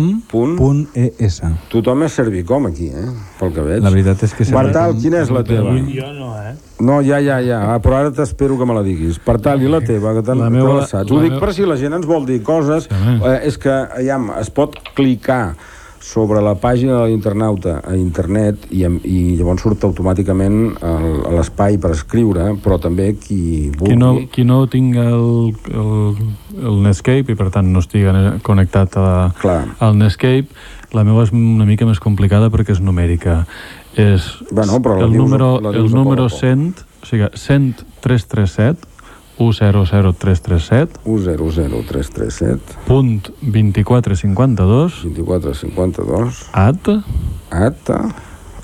bcn.servicom.es. Tothom és servicom aquí, eh? Pel que veig. La veritat és que... Partal, quina és la teva? Jo no, eh? No, ja, ja, ja, ah, però ara t'espero que me la diguis. Partal, i la teva, que, La la meva- la saps. Ho la dic meva- per si la gent ens vol dir coses. Sí, eh, és que, aviam, es pot clicar sobre la pàgina de l'internauta a internet i, i llavors surt automàticament l'espai per escriure, però també qui vulgui... Qui no, qui no tinga el, el, el Netscape i per tant no estigui connectat a, Clar. al Netscape, la meva és una mica més complicada perquè és numèrica. És Bueno, però el dius número, el número poc a poc. 100, o sigui, 100 337 100337 100337 punt 2452 2452 at at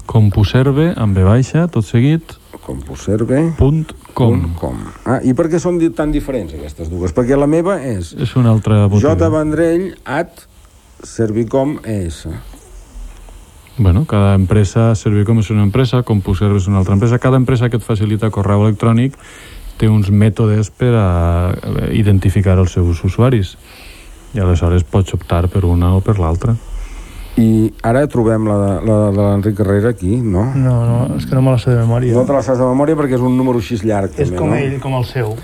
compuserve amb B baixa, tot seguit, compuserve punt com. com. Ah, I per què són tan diferents aquestes dues? Perquè la meva és És una altra J. botiga. Vendrell at Servicom ES. Bueno, cada empresa, Servicom és una empresa, CompuServe és una altra empresa. Cada empresa que et facilita correu electrònic té uns mètodes per a eh, identificar els seus usuaris. i aleshores pots optar per una o per l'altra. I ara trobem la, de- la de l'Enric Carrera aquí, no? No, no, és que no me la sé de memòria. No te la saps de memòria perquè és un número així llarg. és també, com no? ell, com el seu.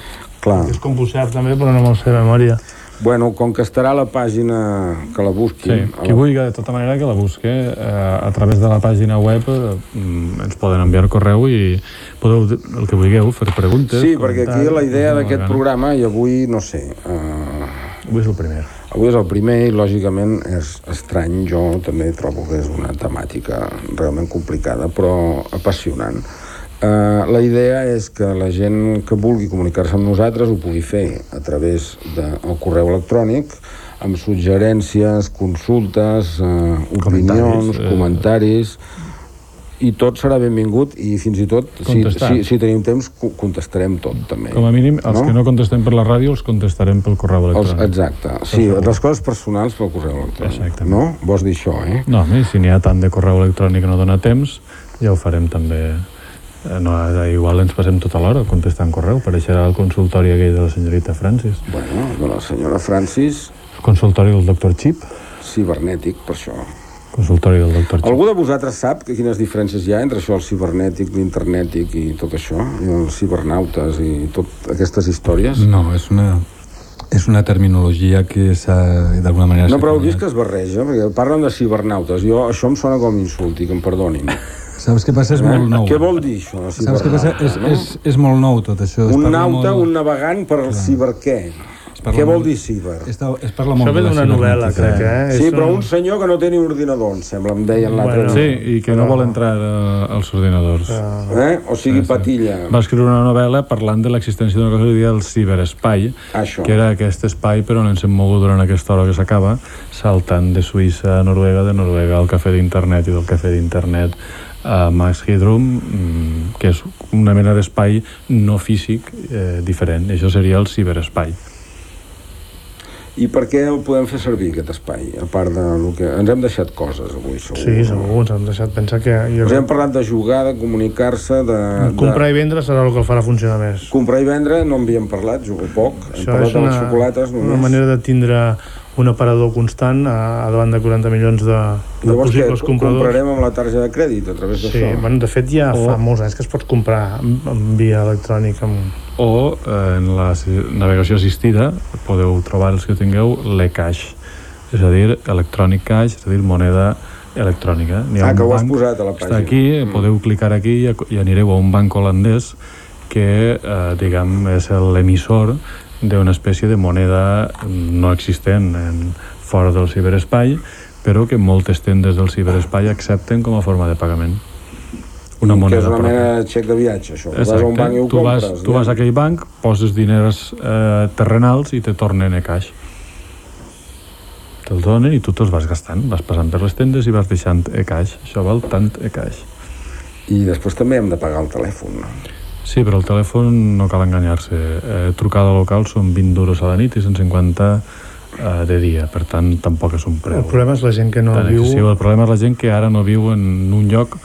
Clar. És com vostè també, però no me la sé de memòria. Bueno, com que estarà la pàgina que la busqui... Sí, qui la- vulgui, de tota manera, que la busque eh, a través de la pàgina web eh, ens poden enviar correu i podeu, el que vulgueu, fer preguntes. Sí, perquè aquí la idea d'aquest programa, i avui, no sé, uh, Avui és el primer. avui és el primer i, lògicament, és estrany. Jo també trobo que és una temàtica realment complicada, però apassionant. Uh, la idea és que la gent que vulgui comunicar-se amb nosaltres ho pugui fer a través del correu electrònic amb suggerències, consultes, uh, opinions, Comentaris, eh. comentaris i tot serà benvingut i fins i tot, si, Contestar. si, si tenim temps, co- contestarem tot també. Com a mínim, els No? que no contestem per la ràdio els contestarem pel correu Els, electrònic. exacte, sí, les coses personals pel correu electrònic. Exactament. No? Vols dir això, eh? No, a mi, si n'hi ha tant de correu electrònic que no dona temps, ja ho farem també. Eh, No, igual ens passem tota l'hora contestant correu, apareixerà el consultori aquell de la senyorita Francis. Bueno, de la senyora Francis, El consultori del doctor Chip. cibernètic, per això. Consultori del doctor Chip. Algú de vosaltres sap que quines diferències hi ha entre això, el cibernètic, l'internètic i tot això? I els cibernautes i tot aquestes històries? No, és una, és una terminologia que s'ha, d'alguna manera... No, però heu vist que es barreja, perquè parlen de cibernautes. Jo, això em sona com insult, i que em perdonin. Saps què passa? És molt nou. Què vol dir això, Saps què passa? És, és, és molt nou tot això. Un nauta, molt- un navegant per al ciber què? vol dir ciber? Es, es parla molt Això ve d'una novel·la, crec, eh? Sí, però un- senyor que no té ni ordinador, em sembla, em deien l'altre Bueno. Sí, i que no vol entrar eh, als ordinadors. Eh? O sigui, patilla. Va escriure una novel·la parlant de l'existència d'una cosa que diria el ciberespai, Això. que era aquest espai per on ens hem mogut durant aquesta hora que s'acaba, saltant de Suïssa a Noruega, de Noruega al cafè d'internet i del cafè d'internet a Max Headroom, mm, que és una mena d'espai no físic eh, diferent. Això seria el ciberespai. I per què el podem fer servir, aquest espai? A part de lo que... Ens hem deixat coses avui, segur. Sí, segur, ens han deixat pensar que... Jo... Us hem parlat de jugar, de comunicar-se, de, Comprar de... i vendre serà el que el farà funcionar més. Comprar i vendre no en havíem parlat, jugo poc. Hem Això parlat és de una, les xocolates només. una manera de tindre un aparador constant a, a davant de 40 milions de, de Llavors possibles compradors. Comprarem amb la targeta de crèdit a través Sí, d'això? bueno, de fet ja O- fa molts anys que es pot comprar amb, amb via electrònica. Amb... o eh, en la navegació assistida podeu trobar els que tingueu l'e-cash és a dir, electronic cash és a dir, moneda electrònica N'hi ha Ah, un que ho has banc- posat a la està pàgina. aquí, Mm. podeu clicar aquí i, i anireu a un banc holandès que, eh, diguem, és l'emissor d'una espècie de moneda no existent en, fora del ciberespai, però que moltes tendes del ciberespai accepten com a forma de pagament. Una que moneda és una pròpia. mena de xec de viatge, això. Vas a Exacte. un banc i ho tu vas, compres. tu vas a aquell banc, poses diners eh, terrenals i te tornen a caix. Te'ls donen i tu te'ls vas gastant. Vas passant per les tendes i vas deixant e caix. Això val tant e caix. I després també hem de pagar el telèfon. no? Sí, però el telèfon no cal enganyar-se. Eh, trucada local són 20 duros a la nit i 150 eh, de dia. Per tant, tampoc és un preu. El problema és la gent que no tan viu... excessiu. El problema és la gent que ara no viu en un lloc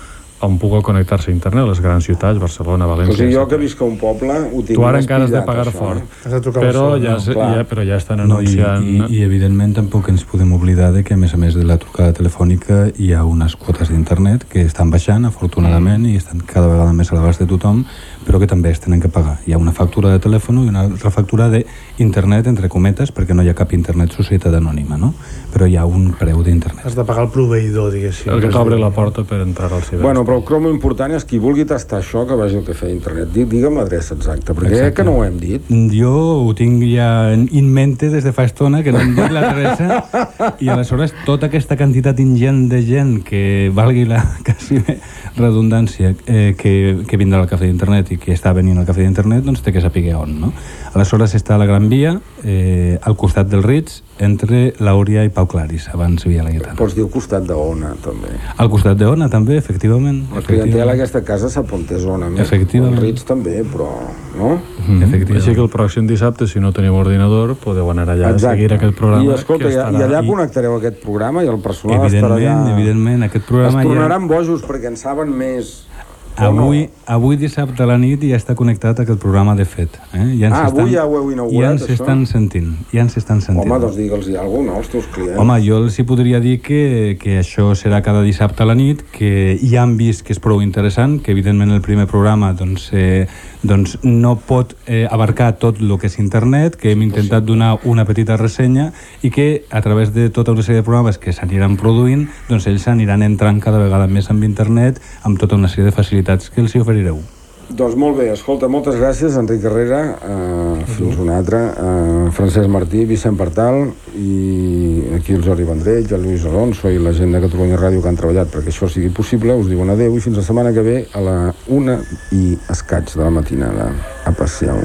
on puga connectar-se a internet, les grans ciutats, Barcelona, O València... sigui, jo que visc a un poble ho tinc Tu ara encara has de pagar això, fort. eh? Has de trucar Però ja, no? ja, però ja estan No, i, anunciant... i, I evidentment tampoc ens podem oblidar de que a més a més de la trucada telefònica hi ha unes quotes d'internet que estan baixant afortunadament i estan cada vegada més a l'abast de tothom però que també es tenen que pagar. Hi ha una factura de telèfon i una altra factura d'internet entre cometes perquè no hi ha cap internet societat anònima, no? Però hi ha un preu d'internet. Has de pagar el proveïdor, diguéssim. el que t'obre la porta per entrar al ciber. Bueno, però el cromo important és qui vulgui tastar això que vagi al cafè d'internet. Di- Digue'm l'adreça exacta, perquè Exacte. Que no ho hem dit. Jo ho tinc ja in mente des de fa estona, que no em dic l'adreça, i aleshores tota aquesta quantitat ingent de gent que valgui la quasi redundància eh, que, que vindrà al cafè d'internet i que està venint al cafè d'internet, doncs té que saber on, no? Aleshores està a la Gran Via, eh, al costat del Ritz, entre l'Àuria i Pau Claris, abans Via Laietana. Pots dir al costat d'Ona, també. Al costat d'Ona, també, efectivament. La clientela d'aquesta casa sap on és Ona. més. Efectivament. El Ritz també, però... No? Mm efectivament. Així que el pròxim dissabte, si no teniu ordinador, podeu anar allà a seguir aquest programa. I, escolta, que i, estarà... i allà i- connectareu aquest programa i el personal estarà Evidentment, allà... evidentment, aquest Es programa ja... tornaran bojos perquè en saben més avui, avui dissabte a la nit ja està connectat aquest programa de fet. Eh? Ja ah, avui ja ho heu inaugurat, ja ens això? estan sentint. Ja ens estan sentint. Home, doncs digue'ls alguna no, als teus clients. Home, jo els hi podria dir que, que això serà cada dissabte a la nit, que ja han vist que és prou interessant, que evidentment el primer programa doncs, eh, doncs no pot eh, abarcar tot el que és internet, que hem intentat donar una petita ressenya i que a través de tota una sèrie de programes que s'aniran produint, doncs ells aniran entrant cada vegada més amb internet amb tota una sèrie de facilitats que els hi oferireu. Doncs molt bé, escolta, moltes gràcies, Enric Herrera, eh, fins una altra, eh, Francesc Martí, Vicent Partal, i aquí el Jordi Vendrell, el Lluís Alonso i la gent de Catalunya Ràdio que han treballat perquè això sigui possible, us diuen adeu i fins la setmana que ve a la una i escaig de la matinada. A passeu.